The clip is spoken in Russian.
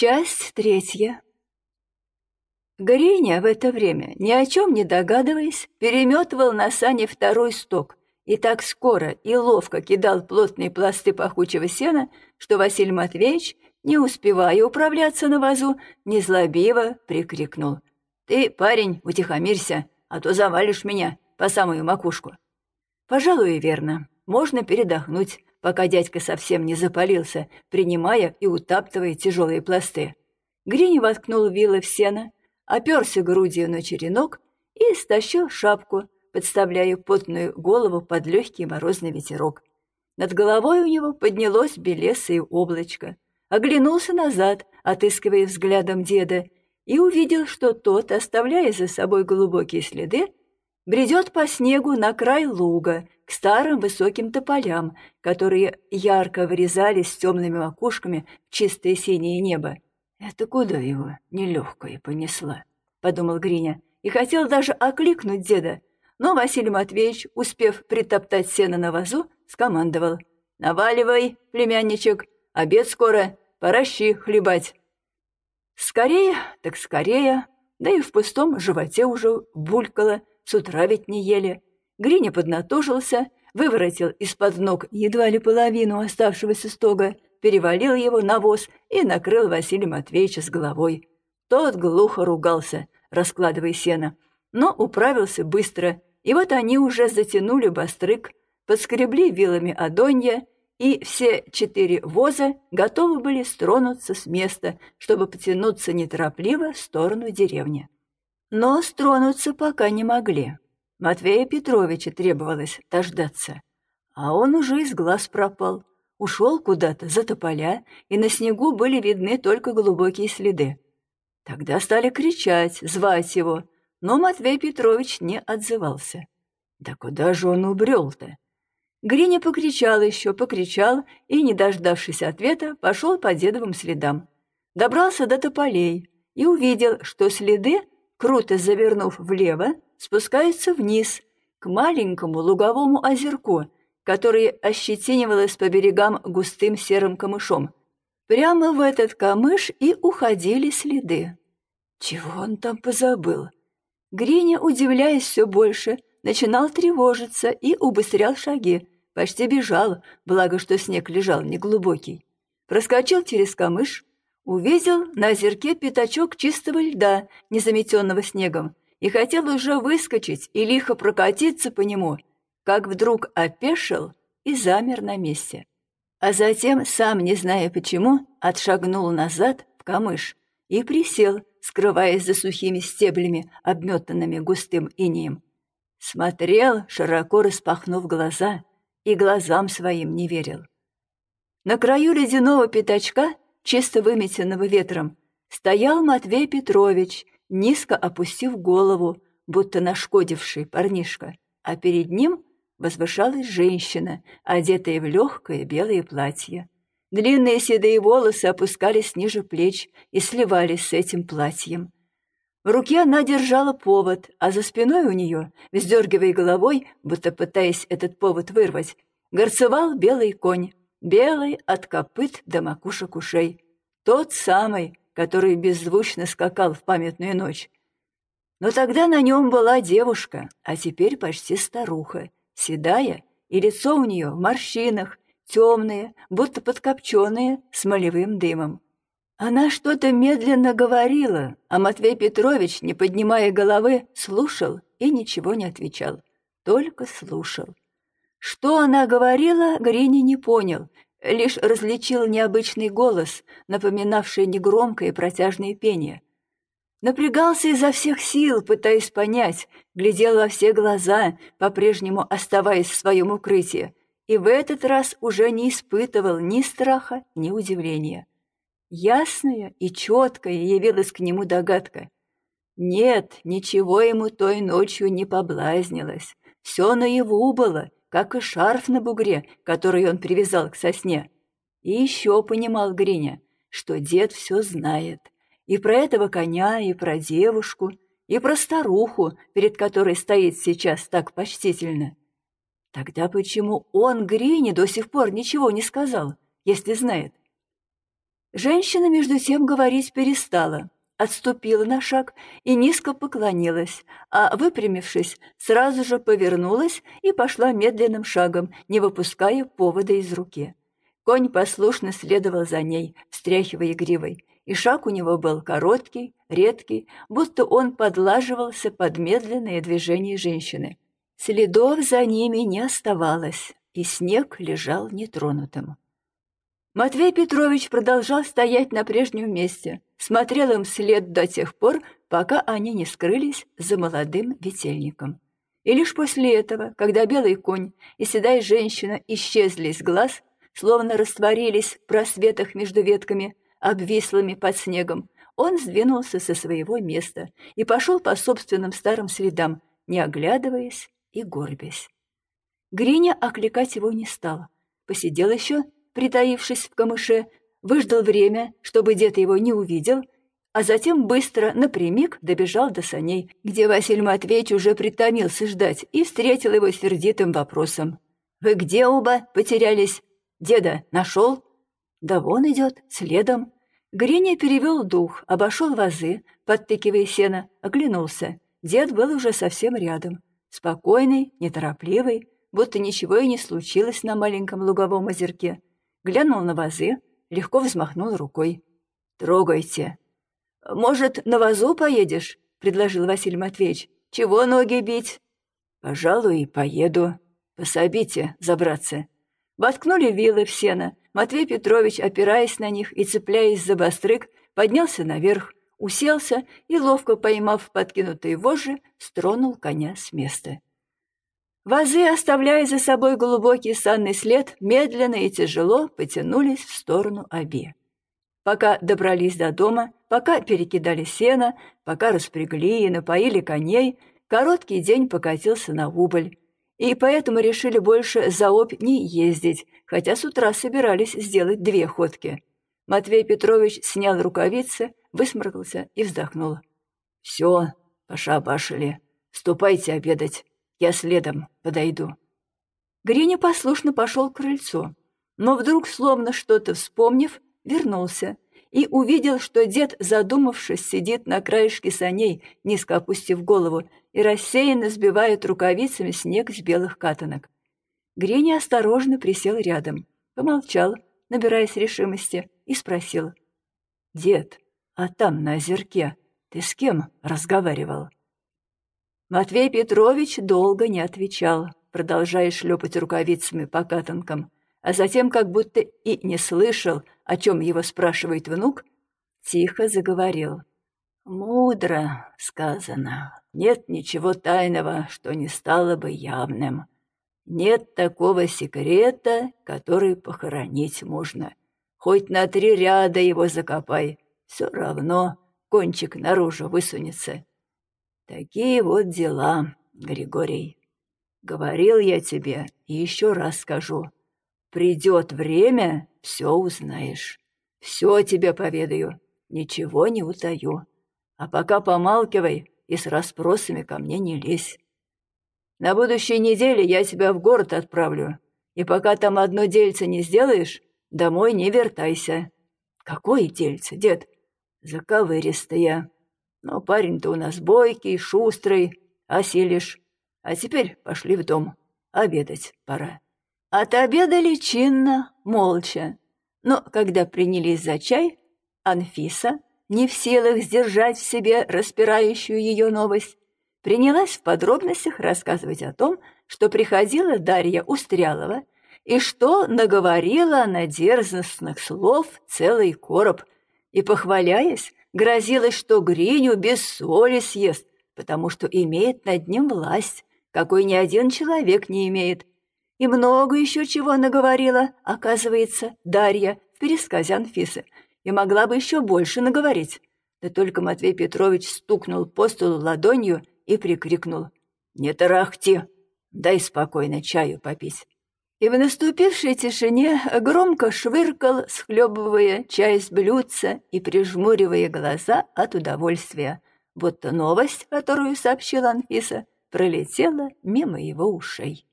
Часть третья. Гриня в это время, ни о чем не догадываясь, переметывал на сане второй сток и так скоро и ловко кидал плотные пласты пахучего сена, что Василий Матвеевич, не успевая управляться на вазу, незлобиво прикрикнул. «Ты, парень, утихомирься, а то завалишь меня по самую макушку». Пожалуй, верно. Можно передохнуть, пока дядька совсем не запалился, принимая и утаптывая тяжелые пласты. Грини воткнул вилы в сено, оперся грудью на черенок и стащил шапку, подставляя потную голову под легкий морозный ветерок. Над головой у него поднялось белесое облачко. Оглянулся назад, отыскивая взглядом деда, и увидел, что тот, оставляя за собой глубокие следы, бредет по снегу на край луга, к старым высоким тополям, которые ярко вырезались темными макушками в чистое синее небо. «Это куда его нелегкая понесла?» — подумал Гриня, и хотел даже окликнуть деда, но Василий Матвеевич, успев притоптать сено на вазу, скомандовал. «Наваливай, племянничек, обед скоро, пора щи хлебать». Скорее, так скорее, да и в пустом животе уже булькало, с утра ведь не ели. Гриня поднатужился, выворотил из-под ног едва ли половину оставшегося стога, перевалил его на воз и накрыл Василия Матвеевича с головой. Тот глухо ругался, раскладывая сено, но управился быстро, и вот они уже затянули бастрык, подскребли вилами одонья, и все четыре воза готовы были стронуться с места, чтобы потянуться неторопливо в сторону деревни. Но стронуться пока не могли. Матвея Петровича требовалось дождаться. А он уже из глаз пропал. Ушел куда-то за тополя, и на снегу были видны только глубокие следы. Тогда стали кричать, звать его, но Матвей Петрович не отзывался. Да куда же он убрел-то? Гриня покричал еще, покричал и, не дождавшись ответа, пошел по дедовым следам. Добрался до тополей и увидел, что следы круто завернув влево, спускается вниз, к маленькому луговому озерку, которое ощетинивалось по берегам густым серым камышом. Прямо в этот камыш и уходили следы. Чего он там позабыл? Гриня, удивляясь все больше, начинал тревожиться и убыстрял шаги, почти бежал, благо что снег лежал неглубокий. Проскочил через камыш, Увидел на озерке пятачок чистого льда, незаметенного снегом, и хотел уже выскочить и лихо прокатиться по нему, как вдруг опешил и замер на месте. А затем, сам не зная почему, отшагнул назад в камыш и присел, скрываясь за сухими стеблями, обметанными густым инеем. Смотрел, широко распахнув глаза, и глазам своим не верил. На краю ледяного пятачка — чисто выметенного ветром, стоял Матвей Петрович, низко опустив голову, будто нашкодивший парнишка, а перед ним возвышалась женщина, одетая в легкое белое платье. Длинные седые волосы опускались ниже плеч и сливались с этим платьем. В руке она держала повод, а за спиной у нее, вздергивая головой, будто пытаясь этот повод вырвать, горцевал белый конь, белый от копыт до макушек ушей. Тот самый, который беззвучно скакал в памятную ночь. Но тогда на нем была девушка, а теперь почти старуха, седая, и лицо у нее в морщинах, темное, будто подкопченное, с молевым дымом. Она что-то медленно говорила, а Матвей Петрович, не поднимая головы, слушал и ничего не отвечал, только слушал. Что она говорила, Грини не понял, лишь различил необычный голос, напоминавший негромкое протяжное пение. Напрягался изо всех сил, пытаясь понять, глядел во все глаза, по-прежнему оставаясь в своем укрытии, и в этот раз уже не испытывал ни страха, ни удивления. Ясная и четкая явилась к нему догадка. Нет, ничего ему той ночью не поблазнилось. Все наяву было, как и шарф на бугре, который он привязал к сосне. И еще понимал Гриня, что дед все знает. И про этого коня, и про девушку, и про старуху, перед которой стоит сейчас так почтительно. Тогда почему он Грине до сих пор ничего не сказал, если знает? Женщина, между тем, говорить перестала, отступила на шаг и низко поклонилась, а, выпрямившись, сразу же повернулась и пошла медленным шагом, не выпуская повода из руки. Конь послушно следовал за ней, встряхивая гривой, и шаг у него был короткий, редкий, будто он подлаживался под медленные движения женщины. Следов за ними не оставалось, и снег лежал нетронутым. Матвей Петрович продолжал стоять на прежнем месте, смотрел им вслед до тех пор, пока они не скрылись за молодым ветельником. И лишь после этого, когда белый конь и седая женщина исчезли из глаз, словно растворились в просветах между ветками, обвислыми под снегом, он сдвинулся со своего места и пошел по собственным старым следам, не оглядываясь и горбясь. Гриня окликать его не стала. Посидел еще, притаившись в камыше, выждал время, чтобы дед его не увидел, а затем быстро напрямик добежал до саней, где Василий Матвеевич уже притомился ждать и встретил его сердитым вопросом. «Вы где оба потерялись?» Деда нашел? Да вон идет, следом. Гриня перевел дух, обошел вазы, подтыкивая сено, оглянулся. Дед был уже совсем рядом. Спокойный, неторопливый, будто ничего и не случилось на маленьком луговом озерке. Глянул на вазы, легко взмахнул рукой. «Трогайте». «Может, на вазу поедешь?» — предложил Василий Матвеевич. «Чего ноги бить?» «Пожалуй, поеду. Пособите забраться». Воткнули вилы в сено. Матвей Петрович, опираясь на них и цепляясь за бастрык, поднялся наверх, уселся и, ловко поймав подкинутые вожжи, стронул коня с места. Вазы, оставляя за собой глубокий санный след, медленно и тяжело потянулись в сторону Аби. Пока добрались до дома, пока перекидали сено, пока распрягли и напоили коней, короткий день покатился на убыль и поэтому решили больше за обь не ездить, хотя с утра собирались сделать две ходки. Матвей Петрович снял рукавицы, высморкался и вздохнул. «Все, пошабашили. Ступайте обедать. Я следом подойду». Гриня послушно пошел к крыльцу, но вдруг, словно что-то вспомнив, вернулся и увидел, что дед, задумавшись, сидит на краешке саней, низко опустив голову, и рассеянно сбивает рукавицами снег с белых катанок. Греня осторожно присел рядом, помолчал, набираясь решимости, и спросил. «Дед, а там, на озерке, ты с кем разговаривал?» Матвей Петрович долго не отвечал, продолжая шлепать рукавицами по катанкам, а затем, как будто и не слышал, о чем его спрашивает внук, тихо заговорил. «Мудро сказано. Нет ничего тайного, что не стало бы явным. Нет такого секрета, который похоронить можно. Хоть на три ряда его закопай, все равно кончик наружу высунется. Такие вот дела, Григорий. Говорил я тебе и еще раз скажу. Придет время, все узнаешь. Все тебе поведаю, ничего не утаю. А пока помалкивай и с расспросами ко мне не лезь. На будущей неделе я тебя в город отправлю, и пока там одно дельце не сделаешь, домой не вертайся. Какое дельце, дед? Заковыристая. Но парень-то у нас бойкий, шустрый, осилишь. А теперь пошли в дом. Обедать пора. Отобедали чинно, молча. Но когда принялись за чай, Анфиса, не в силах сдержать в себе распирающую ее новость, принялась в подробностях рассказывать о том, что приходила Дарья Устрялова и что наговорила она дерзостных слов целый короб, и, похваляясь, грозилась, что Гриню без соли съест, потому что имеет над ним власть, какой ни один человек не имеет. И много еще чего наговорила, оказывается, Дарья в пересказе Анфисы, и могла бы еще больше наговорить. Да только Матвей Петрович стукнул по столу ладонью и прикрикнул. «Не тарахти! Дай спокойно чаю попить!» И в наступившей тишине громко швыркал, схлебывая чай с блюдца и прижмуривая глаза от удовольствия, будто новость, которую сообщила Анфиса, пролетела мимо его ушей.